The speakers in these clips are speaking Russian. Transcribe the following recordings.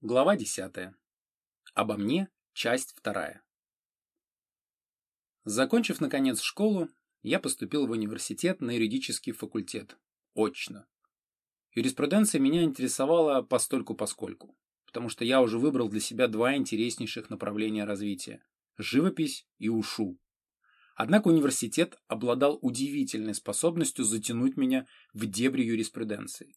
Глава 10. Обо мне. Часть 2. Закончив, наконец, школу, я поступил в университет на юридический факультет. Очно. Юриспруденция меня интересовала постольку-поскольку, потому что я уже выбрал для себя два интереснейших направления развития – живопись и ушу. Однако университет обладал удивительной способностью затянуть меня в дебри юриспруденции.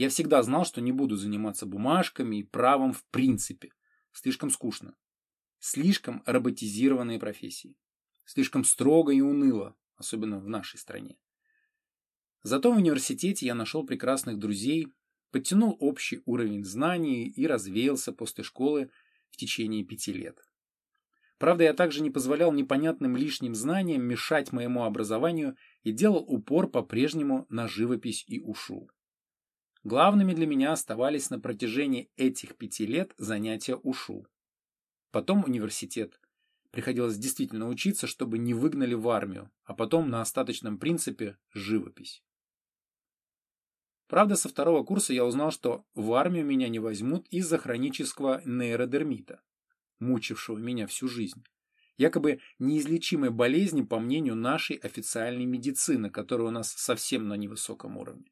Я всегда знал, что не буду заниматься бумажками и правом в принципе. Слишком скучно. Слишком роботизированные профессии. Слишком строго и уныло, особенно в нашей стране. Зато в университете я нашел прекрасных друзей, подтянул общий уровень знаний и развеялся после школы в течение пяти лет. Правда, я также не позволял непонятным лишним знаниям мешать моему образованию и делал упор по-прежнему на живопись и ушу. Главными для меня оставались на протяжении этих пяти лет занятия УШУ. Потом университет. Приходилось действительно учиться, чтобы не выгнали в армию, а потом на остаточном принципе живопись. Правда, со второго курса я узнал, что в армию меня не возьмут из-за хронического нейродермита, мучившего меня всю жизнь. Якобы неизлечимой болезни, по мнению нашей официальной медицины, которая у нас совсем на невысоком уровне.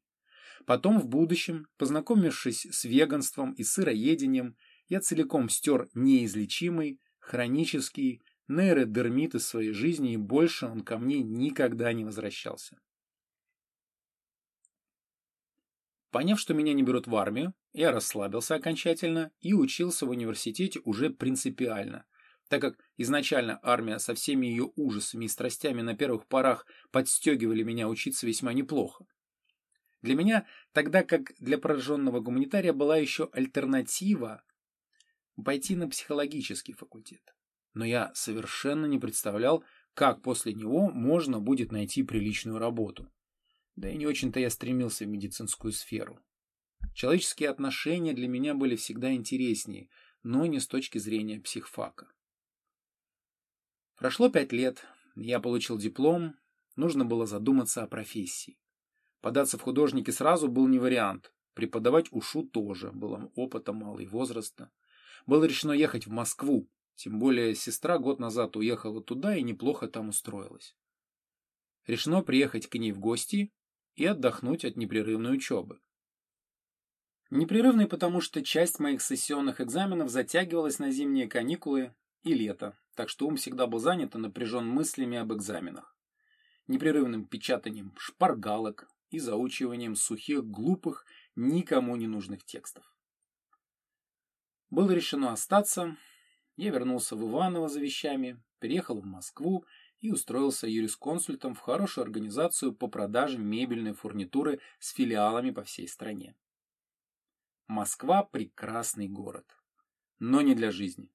Потом в будущем, познакомившись с веганством и сыроедением, я целиком стер неизлечимый, хронический нейродермит из своей жизни, и больше он ко мне никогда не возвращался. Поняв, что меня не берут в армию, я расслабился окончательно и учился в университете уже принципиально, так как изначально армия со всеми ее ужасами и страстями на первых порах подстегивали меня учиться весьма неплохо. Для меня, тогда как для пораженного гуманитария была еще альтернатива пойти на психологический факультет. Но я совершенно не представлял, как после него можно будет найти приличную работу. Да и не очень-то я стремился в медицинскую сферу. Человеческие отношения для меня были всегда интереснее, но не с точки зрения психфака. Прошло пять лет, я получил диплом, нужно было задуматься о профессии. Податься в художники сразу был не вариант. Преподавать ушу тоже, было опыта мало и возраста. Было решено ехать в Москву, тем более сестра год назад уехала туда и неплохо там устроилась. Решено приехать к ней в гости и отдохнуть от непрерывной учебы. Непрерывной, потому что часть моих сессионных экзаменов затягивалась на зимние каникулы и лето, так что ум всегда был занят и напряжен мыслями об экзаменах. Непрерывным печатанием шпаргалок, и заучиванием сухих, глупых, никому не нужных текстов. Было решено остаться. Я вернулся в Иваново за вещами, переехал в Москву и устроился юрисконсультом в хорошую организацию по продаже мебельной фурнитуры с филиалами по всей стране. Москва – прекрасный город, но не для жизни.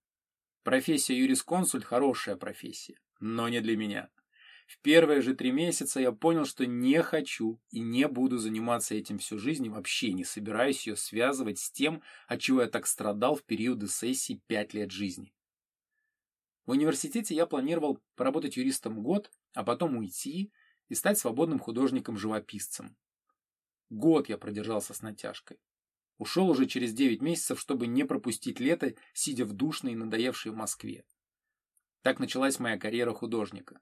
Профессия юрисконсульт – хорошая профессия, но не для меня. В первые же три месяца я понял, что не хочу и не буду заниматься этим всю жизнь и вообще не собираюсь ее связывать с тем, от чего я так страдал в периоды сессий пять лет жизни. В университете я планировал поработать юристом год, а потом уйти и стать свободным художником-живописцем. Год я продержался с натяжкой. Ушел уже через девять месяцев, чтобы не пропустить лето, сидя в душной и надоевшей Москве. Так началась моя карьера художника.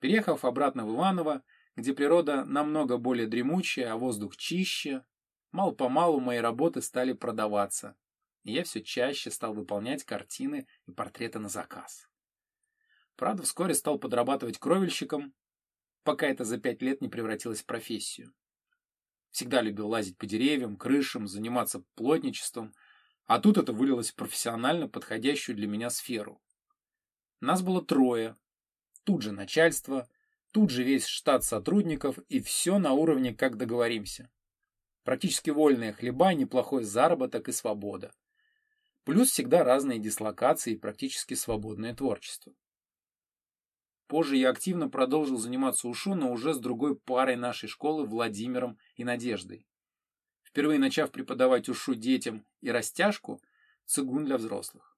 Переехав обратно в Иваново, где природа намного более дремучая, а воздух чище, мало-помалу мои работы стали продаваться, и я все чаще стал выполнять картины и портреты на заказ. Правда, вскоре стал подрабатывать кровельщиком, пока это за пять лет не превратилось в профессию. Всегда любил лазить по деревьям, крышам, заниматься плотничеством, а тут это вылилось в профессионально подходящую для меня сферу. Нас было трое, Тут же начальство, тут же весь штат сотрудников и все на уровне «как договоримся». Практически вольные хлеба, неплохой заработок и свобода. Плюс всегда разные дислокации и практически свободное творчество. Позже я активно продолжил заниматься ушу, но уже с другой парой нашей школы Владимиром и Надеждой. Впервые начав преподавать ушу детям и растяжку, цигун для взрослых.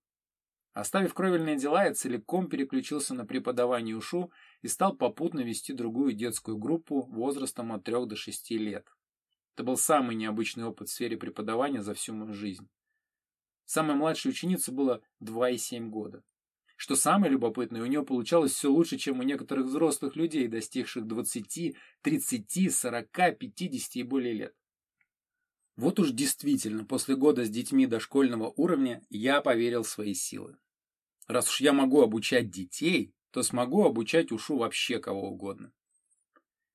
Оставив кровельные дела, я целиком переключился на преподавание УШУ и стал попутно вести другую детскую группу возрастом от 3 до 6 лет. Это был самый необычный опыт в сфере преподавания за всю мою жизнь. Самой младшей ученице было 2,7 года. Что самое любопытное, у нее получалось все лучше, чем у некоторых взрослых людей, достигших 20, 30, 40, 50 и более лет. Вот уж действительно, после года с детьми дошкольного уровня я поверил в свои силы. Раз уж я могу обучать детей, то смогу обучать ушу вообще кого угодно.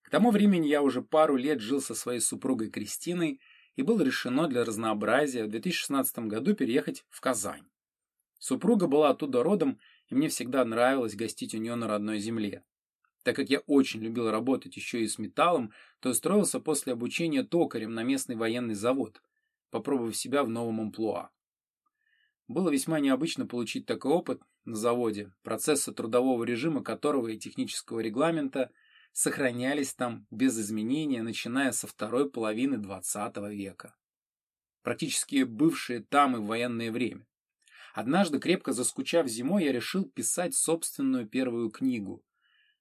К тому времени я уже пару лет жил со своей супругой Кристиной, и было решено для разнообразия в 2016 году переехать в Казань. Супруга была оттуда родом, и мне всегда нравилось гостить у нее на родной земле. Так как я очень любил работать еще и с металлом, то устроился после обучения токарем на местный военный завод, попробовав себя в новом амплуа. Было весьма необычно получить такой опыт на заводе, процессы трудового режима которого и технического регламента сохранялись там без изменения, начиная со второй половины XX века. Практически бывшие там и в военное время. Однажды, крепко заскучав зимой, я решил писать собственную первую книгу.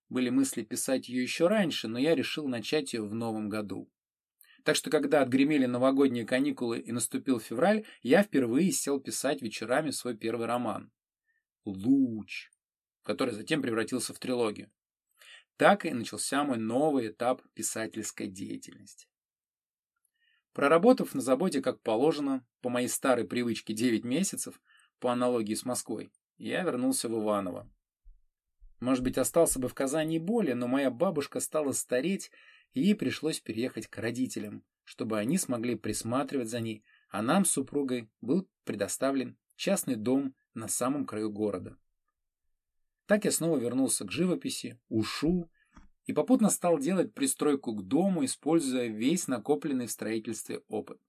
Были мысли писать ее еще раньше, но я решил начать ее в новом году. Так что, когда отгремели новогодние каникулы и наступил февраль, я впервые сел писать вечерами свой первый роман. «Луч», который затем превратился в трилогию. Так и начался мой новый этап писательской деятельности. Проработав на заводе как положено, по моей старой привычке 9 месяцев, по аналогии с Москвой, я вернулся в Иваново. Может быть, остался бы в Казани более, но моя бабушка стала стареть, и ей пришлось переехать к родителям, чтобы они смогли присматривать за ней, а нам с супругой был предоставлен частный дом на самом краю города. Так я снова вернулся к живописи, ушу и попутно стал делать пристройку к дому, используя весь накопленный в строительстве опыт.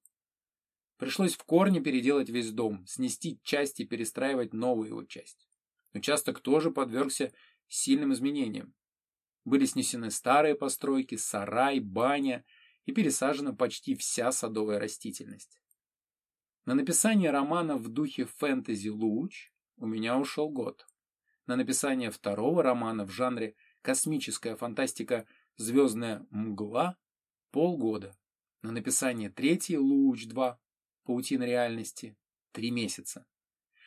Пришлось в корне переделать весь дом, снести часть и перестраивать новую его часть. Участок тоже подвергся сильным изменениям. Были снесены старые постройки, сарай, баня и пересажена почти вся садовая растительность. На написание романа в духе фэнтези «Луч» у меня ушел год. На написание второго романа в жанре космическая фантастика «Звездная мгла» — полгода. На написание третьей «Луч-2» «Паутина реальности» — три месяца.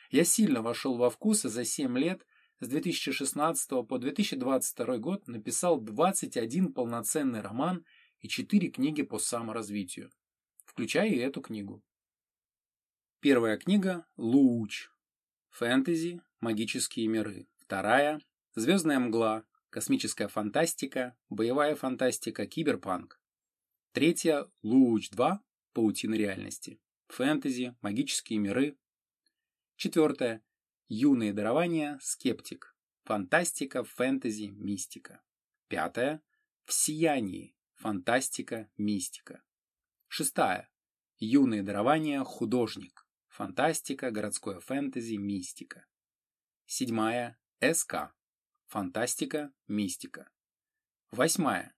Я сильно вошел во вкус и за семь лет с 2016 по 2022 год написал 21 полноценный роман и 4 книги по саморазвитию, включая и эту книгу. Первая книга «Луч». Фэнтези, магические миры. Вторая «Звездная мгла», космическая фантастика, боевая фантастика, киберпанк. Третья «Луч-2», паутина реальности. Фэнтези, магические миры. Четвертая Юные дарования, скептик. Фантастика, фэнтези, мистика. Пятая. В сиянии. Фантастика, мистика. Шестая. Юные дарования, художник. Фантастика, городское фэнтези, мистика. Седьмая. СК. Фантастика, мистика. Восьмая.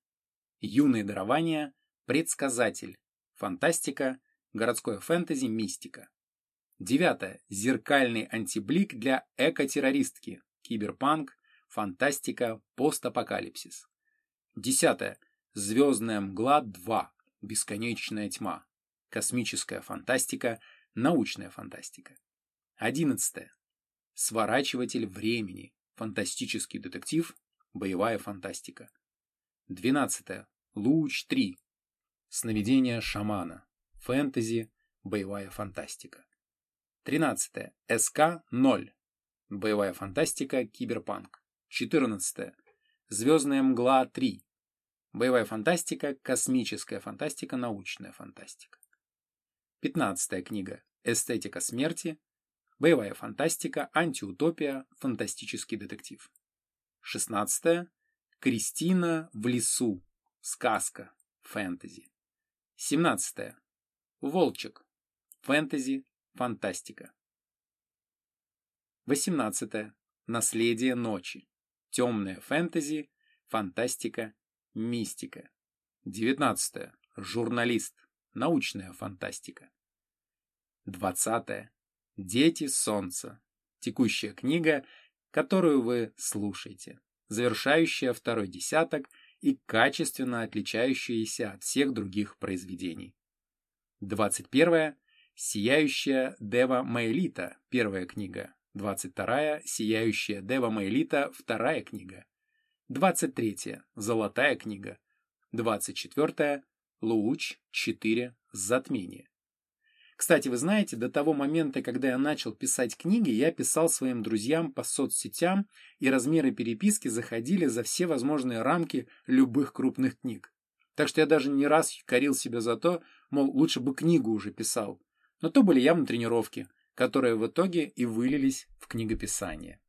Юные дарования, предсказатель. Фантастика, городское фэнтези, мистика. Девятое. Зеркальный антиблик для экотеррористки. Киберпанк, фантастика, постапокалипсис. Десятое. Звездная мгла 2. Бесконечная тьма. Космическая фантастика, научная фантастика. Одиннадцатое. Сворачиватель времени. Фантастический детектив, боевая фантастика. Двенадцатое. Луч 3. Сновидение шамана. Фэнтези, боевая фантастика. 13. СК-0. Боевая фантастика, киберпанк. 14. Звездная мгла 3. Боевая фантастика, космическая фантастика, научная фантастика. 15 книга. Эстетика смерти. Боевая фантастика, антиутопия, фантастический детектив. 16. Кристина в лесу. Сказка. Фэнтези. 17. Волчек. Фэнтези, Фантастика. 18. Наследие ночи. Темная фэнтези, фантастика, мистика. 19. Журналист. Научная фантастика. 20. Дети солнца. Текущая книга, которую вы слушаете, завершающая второй десяток и качественно отличающаяся от всех других произведений. 21. Сияющая Дева Маэлита, первая книга. 22. Сияющая Дева Маэлита, вторая книга. 23. Золотая книга. 24. Луч 4. Затмение. Кстати, вы знаете, до того момента, когда я начал писать книги, я писал своим друзьям по соцсетям, и размеры переписки заходили за все возможные рамки любых крупных книг. Так что я даже не раз корил себя за то, мол, лучше бы книгу уже писал. Но то были явно тренировки, которые в итоге и вылились в книгописание.